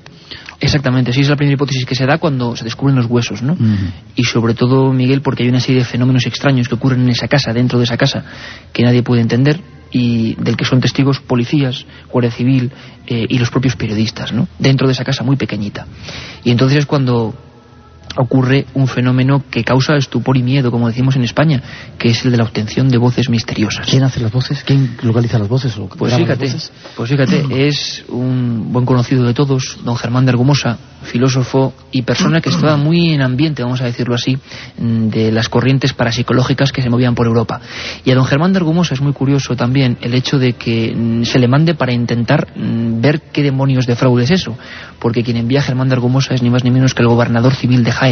Exactamente, sí es la primera hipótesis que se da cuando se descubren los huesos, ¿no? Y sobre todo, Miguel, porque hay una serie de fenómenos extraños que ocurren en esa casa, dentro de esa casa, que nadie puede entender y del que son testigos policías, Guardia Civil eh, y los propios periodistas, ¿no? Dentro de esa casa muy pequeñita. Y entonces es cuando ocurre un fenómeno que causa estupor y miedo, como decimos en España, que es el de la obtención de voces misteriosas. ¿Quién hace las voces? ¿Quién localiza las voces? pues fíjate, pues fíjate, es un buen conocido de todos, don Germán de Argumosa, filósofo y persona que estaba muy en ambiente, vamos a decirlo así, de las corrientes parapsicológicas que se movían por Europa. Y a don Germán de Argumosa es muy curioso también el hecho de que mm, se le mande para intentar mm, ver qué demonios de fraude es eso, porque quien envía a Germán de Argumosa es ni más ni menos que el gobernador civil de Jaén.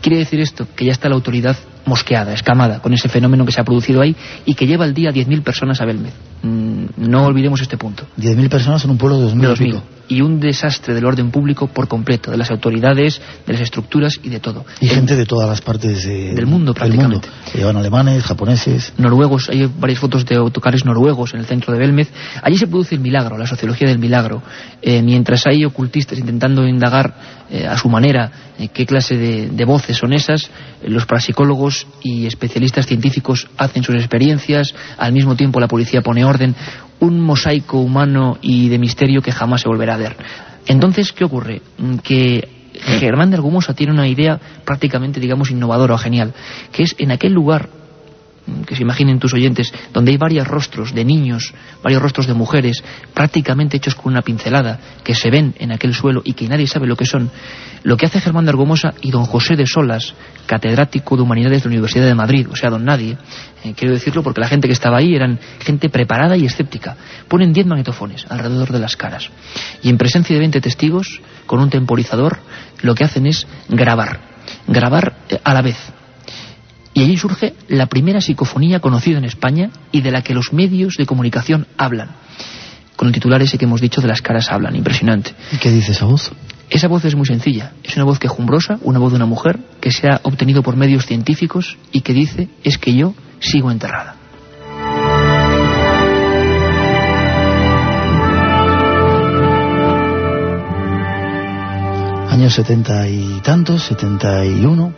Quiere decir esto que ya está la autoridad mosqueada, escamada, con ese fenómeno que se ha producido ahí y que lleva al día 10.000 personas a Belmez. Mm, no olvidemos este punto. 10.000 personas en un pueblo de 2.000. Y un desastre del orden público por completo, de las autoridades, de las estructuras y de todo. Y gente de todas las partes del mundo prácticamente. Llevan alemanes, japoneses. Noruegos, hay varias fotos de autocares noruegos en el centro de Belmez. Allí se produce el milagro, la sociología del milagro. Eh, mientras hay ocultistas intentando indagar eh, a su manera eh, qué clase de, de, voces son esas, los parapsicólogos y especialistas científicos hacen sus experiencias, al mismo tiempo la policía pone orden, un mosaico humano y de misterio que jamás se volverá a ver. Entonces, ¿qué ocurre? Mm, que Germán de Argumosa tiene una idea prácticamente, digamos, innovadora o genial, que es en aquel lugar que se imaginen tus oyentes, donde hay varios rostros de niños, varios rostros de mujeres, prácticamente hechos con una pincelada, que se ven en aquel suelo y que nadie sabe lo que son, lo que hace Germán de Argomosa y don José de Solas, catedrático de Humanidades de la Universidad de Madrid, o sea, don nadie, eh, quiero decirlo porque la gente que estaba ahí eran gente preparada y escéptica, ponen diez magnetofones alrededor de las caras, y en presencia de 20 testigos, con un temporizador, lo que hacen es grabar, grabar eh, a la vez, y allí surge la primera psicofonía conocida en España y de la que los medios de comunicación hablan. Con el titular ese que hemos dicho de las caras hablan, impresionante. ¿Y qué dice esa voz? Esa voz es muy sencilla. Es una voz quejumbrosa, una voz de una mujer que se ha obtenido por medios científicos y que dice es que yo sigo enterrada. Años setenta y tantos, setenta y uno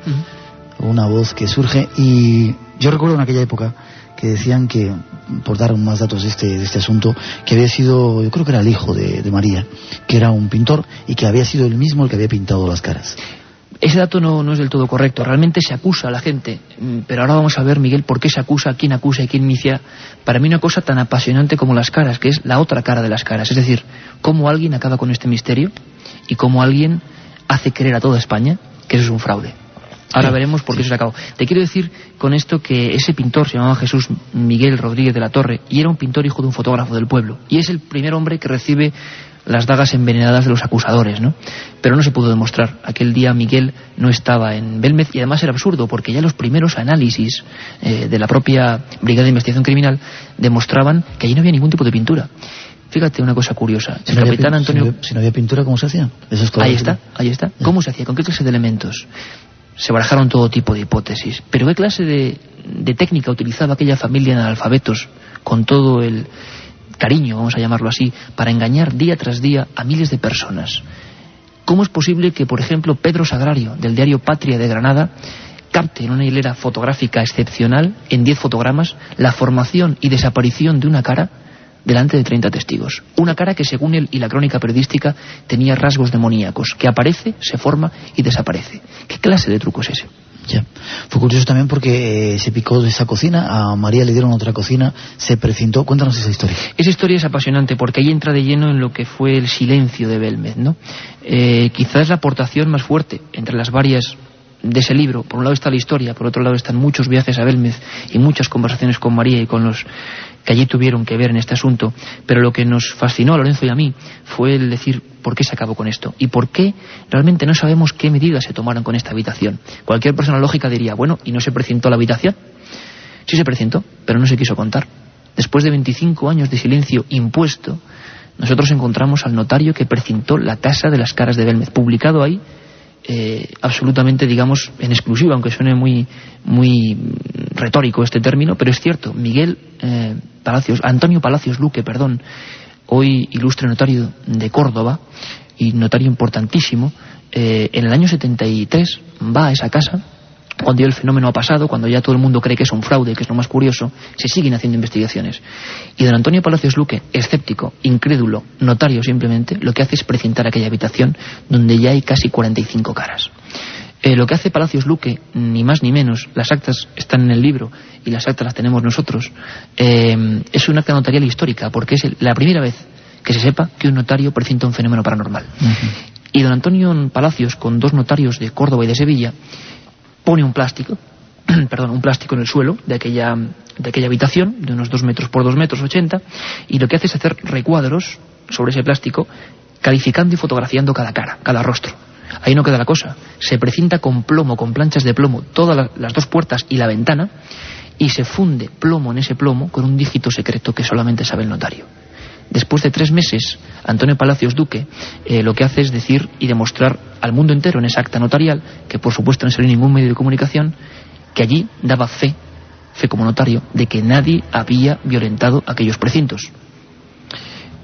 una voz que surge y yo recuerdo en aquella época que decían que, por dar más datos de este, de este asunto, que había sido, yo creo que era el hijo de, María, que era un pintor y que había sido el mismo el que había pintado las caras. Ese dato no, no, es del todo correcto. Realmente se acusa a la gente. Mm, pero ahora vamos a ver, Miguel, por qué se acusa, quién acusa y quién inicia. Para mí una cosa tan apasionante como las caras, que es la otra cara de las caras. Es decir, cómo alguien acaba con este misterio y cómo alguien hace creer a toda España que eso es un fraude. Ahora veremos por qué se acabó. Te quiero decir con esto que ese pintor se llamaba Jesús Miguel Rodríguez de la Torre y era un pintor hijo de un fotógrafo del pueblo. Y es el primer hombre que recibe las dagas envenenadas de los acusadores, ¿no? Pero no se pudo demostrar. Aquel día Miguel no estaba en Belmez y además era absurdo porque ya los primeros análisis eh, de la propia Brigada de Investigación Criminal demostraban que allí no había ningún tipo de pintura. Fíjate una cosa curiosa. el capitán Antonio... Si no, había, pintura, ¿cómo se hacía? ahí está, ahí está. ¿Cómo se hacía? ¿Con qué clase de elementos? Se barajaron todo tipo de hipótesis. Pero ¿qué clase de, técnica utilizaba aquella familia de analfabetos con todo el cariño, vamos a llamarlo así, para engañar día tras día a miles de personas? ¿Cómo es posible que, por ejemplo, Pedro Sagrario, del diario Patria de Granada, capte en una hilera fotográfica excepcional, en 10 fotogramas, la formación y desaparición de una cara delante de 30 testigos. Una cara que, según él y la crónica periodística, tenía rasgos demoníacos, que aparece, se forma y desaparece. ¿Qué clase de truco es ese? Ya. Fue curioso también porque eh, se picó de esa cocina, a María le dieron otra cocina, se precintó. Cuéntanos esa historia. Esa historia es apasionante porque ahí entra de lleno en lo que fue el silencio de Belmez, ¿no? Eh, quizás la aportación más fuerte entre las varias de ese libro. Por un lado está la historia, por otro lado están muchos viajes a Belmez y muchas conversaciones con María y con los que allí tuvieron que ver en este asunto. Pero lo que nos fascinó a Lorenzo y a mí fue el decir por qué se acabó con esto y por qué realmente no sabemos qué medidas se tomaron con esta habitación. Cualquier persona lógica diría, bueno, ¿y no se precintó la habitación? Sí se precintó, pero no se quiso contar. Después de 25 años de silencio impuesto, nosotros encontramos al notario que precintó la casa de las caras de Belmez, publicado ahí eh, absolutamente, digamos, en exclusiva, aunque suene muy, muy retórico este término, pero es cierto. Miguel eh, Palacios, Antonio Palacios Luque, perdón, hoy ilustre notario de Córdoba y notario importantísimo, eh, en el año 73 va a esa casa cuando ya el fenómeno ha pasado, cuando ya todo el mundo cree que es un fraude, que es lo más curioso, se siguen haciendo investigaciones. Y don Antonio Palacios Luque, escéptico, incrédulo, notario simplemente, lo que hace es precintar aquella habitación donde ya hay casi 45 caras. Eh, lo que hace Palacios Luque, ni más ni menos, las actas están en el libro y las actas las tenemos nosotros, eh, es una acta notarial histórica, porque es la primera vez que se sepa que un notario precinta un fenómeno paranormal. Y don Antonio Palacios, con dos notarios de Córdoba y de Sevilla, pone un plástico, perdón, un plástico en el suelo de aquella, de aquella habitación, de unos dos metros por dos metros ochenta, y lo que hace es hacer recuadros sobre ese plástico, calificando y fotografiando cada cara, cada rostro. Ahí no queda la cosa. Se precinta con plomo, con planchas de plomo, todas las dos puertas y la ventana, y se funde plomo en ese plomo con un dígito secreto que solamente sabe el notario. Después de tres meses, Antonio Palacios Duque eh, lo que hace es decir y demostrar al mundo entero en esa acta notarial, que por supuesto no salió ningún medio de comunicación, que allí daba fe, fe como notario, de que nadie había violentado aquellos precintos.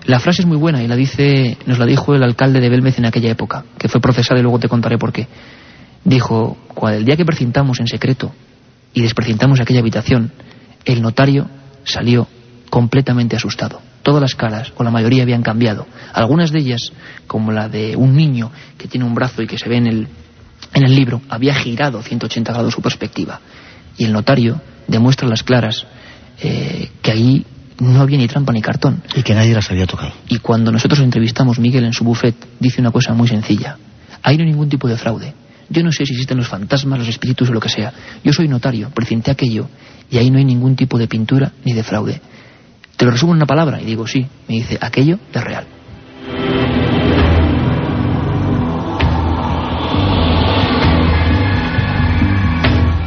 La frase es muy buena y la dice, nos la dijo el alcalde de Belmez en aquella época, que fue procesado y luego te contaré por qué. Dijo, cuando el día que precintamos en secreto y desprecintamos aquella habitación, el notario salió completamente asustado. Todas las caras, o la mayoría, habían cambiado. Algunas de ellas, como la de un niño que tiene un brazo y que se ve en el, en el libro, había girado 180 grados su perspectiva. Y el notario demuestra a las claras eh, que ahí no había ni trampa ni cartón. Y que nadie las había tocado. Y cuando nosotros entrevistamos Miguel en su buffet, dice una cosa muy sencilla. Ahí no hay ningún tipo de fraude. Yo no sé si existen los fantasmas, los espíritus o lo que sea. Yo soy notario, precinté aquello y ahí no hay ningún tipo de pintura ni de fraude. Te lo resumo en una palabra y digo sí. Me dice, aquello es real.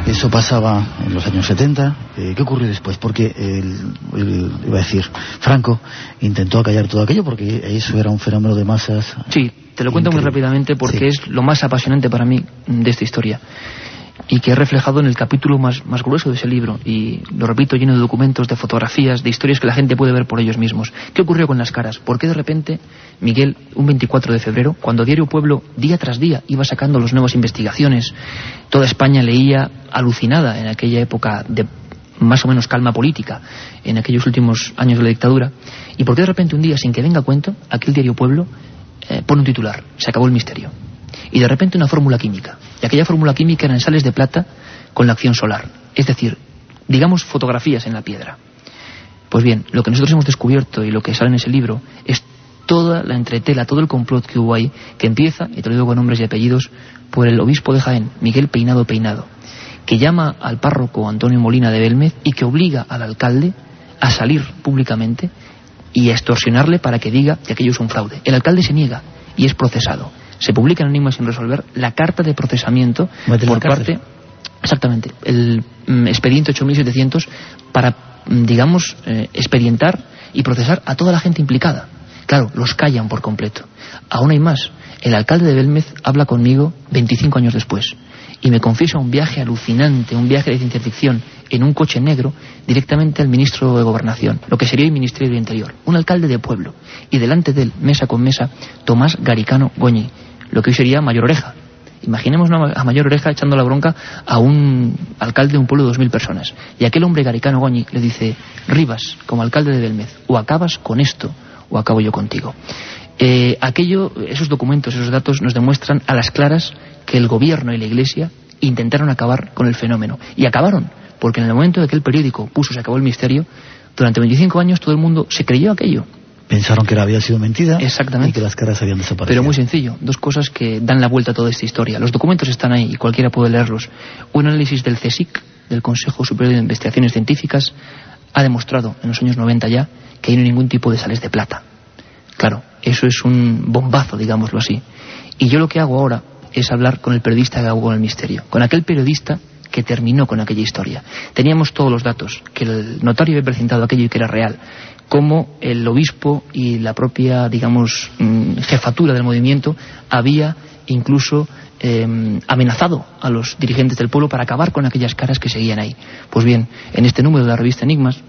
Eso pasaba en los años 70. Eh, ¿Qué ocurrió después? Porque, el, iba a decir, Franco intentó acallar todo aquello porque eso era un fenómeno de masas. Sí, te lo cuento muy rápidamente porque es lo más apasionante para mí de esta historia y que he reflejado en el capítulo más, más grueso de ese libro y lo repito lleno de documentos, de fotografías, de historias que la gente puede ver por ellos mismos. ¿Qué ocurrió con las caras? ¿Por qué de repente Miguel, un 24 de febrero, cuando Diario Pueblo día tras día iba sacando las nuevas investigaciones, toda España leía alucinada en aquella época de más o menos calma política en aquellos últimos años de la dictadura, y por qué de repente un día, sin que venga cuento, aquel Diario Pueblo eh, pone un titular, se acabó el misterio y de repente una fórmula química. Y aquella fórmula química eran sales de plata con la acción solar. Es decir, digamos fotografías en la piedra. Pues bien, lo que nosotros hemos descubierto y lo que sale en ese libro es toda la entretela, todo el complot que hubo ahí, que empieza, y te lo digo con nombres y apellidos, por el obispo de Jaén, Miguel Peinado Peinado, que llama al párroco Antonio Molina de Belmez y que obliga al alcalde a salir públicamente y a extorsionarle para que diga que aquello es un fraude. El alcalde se niega y es procesado se publica en Enigma sin resolver la carta de procesamiento por parte exactamente el mm, expediente 8700 para mm, digamos eh, expedientar y procesar a toda la gente implicada. Claro los callan por completo. Aún hay más. El alcalde de Belmez habla conmigo 25 años después y me confiesa un viaje alucinante, un viaje de ciencia ficción en un coche negro directamente al ministro de Gobernación, lo que sería el Ministerio del Interior, un alcalde de pueblo, y delante de él, mesa con mesa, Tomás Garicano Goñi, lo que hoy sería Mayor Oreja. Imaginemos a mayor oreja echando la bronca a un alcalde de un pueblo de dos mil personas. Y aquel hombre garicano Goñi le dice, Rivas, como alcalde de Belmez, o acabas con esto, o acabo yo contigo. Eh, aquello, esos documentos, esos datos nos demuestran a las claras que el gobierno y la iglesia intentaron acabar con el fenómeno. Y acabaron, porque en el momento de que el periódico puso se acabó el misterio, durante 25 años todo el mundo se creyó aquello. Pensaron que había sido mentira Exactamente. y que las caras habían desaparecido. Pero muy sencillo, dos cosas que dan la vuelta a toda esta historia. Los documentos están ahí y cualquiera puede leerlos. Un análisis del CSIC, del Consejo Superior de Investigaciones Científicas, ha demostrado en los años 90 ya que hay ningún tipo de sales de plata. Claro, eso es un bombazo, digámoslo así. Y yo lo que hago ahora es hablar con el periodista que hago con el misterio, con aquel periodista que terminó con aquella historia. Teníamos todos los datos, que el notario había presentado aquello y que era real, como el obispo y la propia, digamos, mm, jefatura del movimiento había incluso em, amenazado a los dirigentes del pueblo para acabar con aquellas caras que seguían ahí. Pues bien, en este número de la revista Enigmas,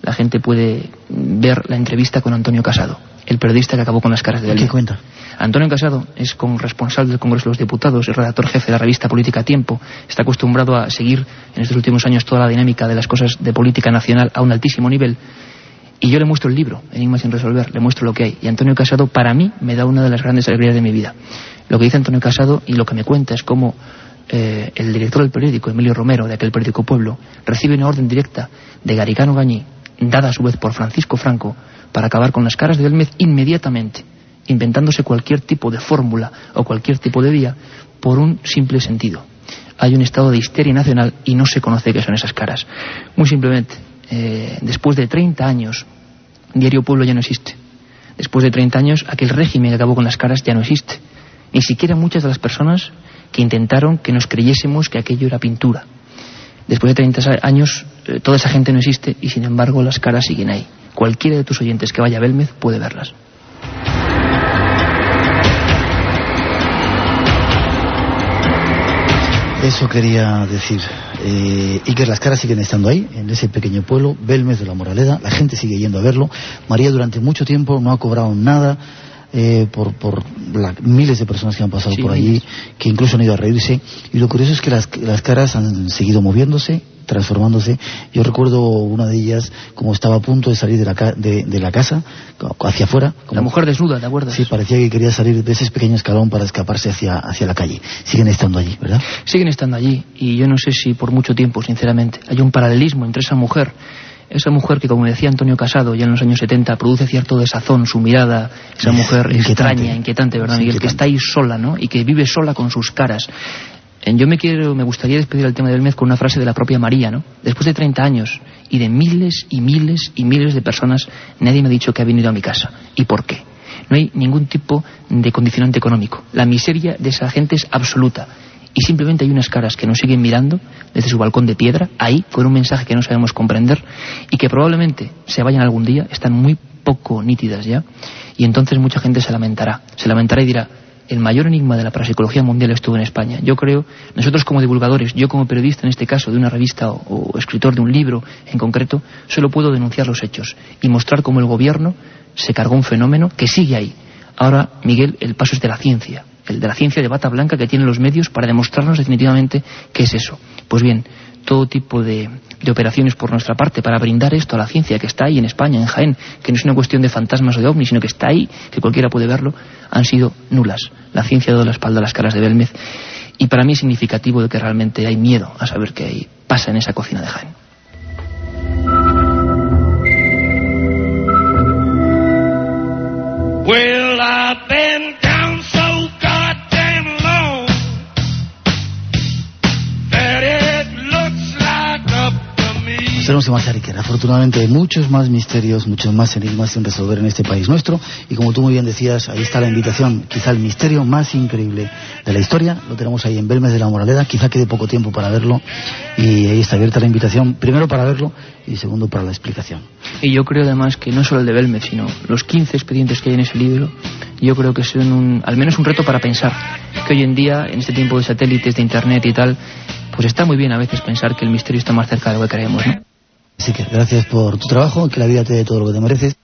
la gente puede ver la entrevista con Antonio Casado, el periodista que acabó con las caras de ¿Qué cuenta? Antonio Casado es con responsable del Congreso de los Diputados, es redactor jefe de la revista Política Tiempo, está acostumbrado a seguir en estos últimos años toda la dinámica de las cosas de política nacional a un altísimo nivel. Y yo le muestro el libro, Enigma sin resolver, le muestro lo que hay. Y Antonio Casado, para mí, me da una de las grandes alegrías de mi vida. Lo que dice Antonio Casado y lo que me cuenta es cómo eh, el director del periódico, Emilio Romero, de aquel periódico Pueblo, recibe una orden directa de Garicano Gañí, dada a su vez por Francisco Franco, para acabar con las caras de Belmez inmediatamente, inventándose cualquier tipo de fórmula o cualquier tipo de vía por un simple sentido. Hay un estado de histeria nacional y no se conoce qué son esas caras. Muy simplemente, eh, después de 30 años, Diario Pueblo ya no existe. Después de 30 años, aquel régimen que acabó con las caras ya no existe. Ni siquiera muchas de las personas que intentaron que nos creyésemos que aquello era pintura. Después de 30 años, eh, toda esa gente no existe y sin embargo las caras siguen ahí. Cualquiera de tus oyentes que vaya a Belmez puede verlas. Eso quería decir. Eh, y que las caras siguen estando ahí, en ese pequeño pueblo, Belmez de la Moraleda. La gente sigue yendo a verlo. María durante mucho tiempo no ha cobrado nada eh, por, por miles de personas que han pasado por allí, que incluso han ido a reírse. Y lo curioso es que las, las caras han seguido moviéndose, transformándose. Yo recuerdo una de ellas como estaba a punto de salir de la, de, de la casa, hacia afuera. la mujer desnuda, ¿de acuerdo? Sí, parecía que quería salir de ese pequeño escalón para escaparse hacia, hacia la calle. Siguen estando allí, ¿verdad? Siguen estando allí, y yo no sé si por mucho tiempo, sinceramente. Hay un paralelismo entre esa mujer esa mujer que, como decía Antonio Casado ya en los años 70, produce cierto desazón, su mirada, esa mujer extraña, inquietante, ¿verdad, Miguel? Que está ahí sola, ¿no? Y que vive sola con sus caras. Yo me quiero, me gustaría despedir el tema del mes con una frase de la propia María, ¿no? Después de 30 años y de miles y miles y miles de personas, nadie me ha dicho que ha venido a mi casa. ¿Y por qué? No hay ningún tipo de condicionante económico. La miseria de esa gente es absoluta. Y simplemente hay unas caras que nos siguen mirando desde su balcón de piedra, ahí, con un mensaje que no sabemos comprender y que probablemente se vayan algún día, están muy poco nítidas ya. Y entonces mucha gente se lamentará. Se lamentará y dirá, el mayor enigma de la parapsicología mundial estuvo en España. Yo creo, nosotros como divulgadores, yo como periodista en este caso de una revista o, escritor de un libro en concreto, solo puedo denunciar los hechos y mostrar cómo el gobierno se cargó un fenómeno que sigue ahí. Ahora, Miguel, el paso es de la ciencia, el de la ciencia de bata blanca que tiene los medios para demostrarnos definitivamente qué es eso. Pues bien, todo tipo de, operaciones por nuestra parte para brindar esto a la ciencia que está ahí en España, en Jaén, que no es una cuestión de fantasmas o de ovnis, sino que está ahí, que cualquiera puede verlo, han sido nulas. La ciencia ha dado la espalda a las caras de Belmez y para mí es significativo de que realmente hay miedo a saber qué pasa en esa cocina de Jaén. Tenemos marchar, que Afortunadamente hay muchos más misterios, muchos más enigmas sin resolver en este país nuestro. Y como tú muy bien decías, ahí está la invitación. Quizá el misterio más increíble de la historia. Lo tenemos ahí en Belmes de la Moraleda. Quizá quede poco tiempo para verlo. Y ahí está abierta la invitación. Primero para verlo y segundo para la explicación. Y yo creo además que no solo el de Belmes, sino los 15 expedientes que hay en ese libro, yo creo que son un, al menos un reto para pensar. Que hoy en día, en este tiempo de satélites, de internet y tal, pues está muy bien a veces pensar que el misterio está más cerca de lo que creemos. Así que gracias por tu trabajo, que la vida te dé todo lo que te mereces.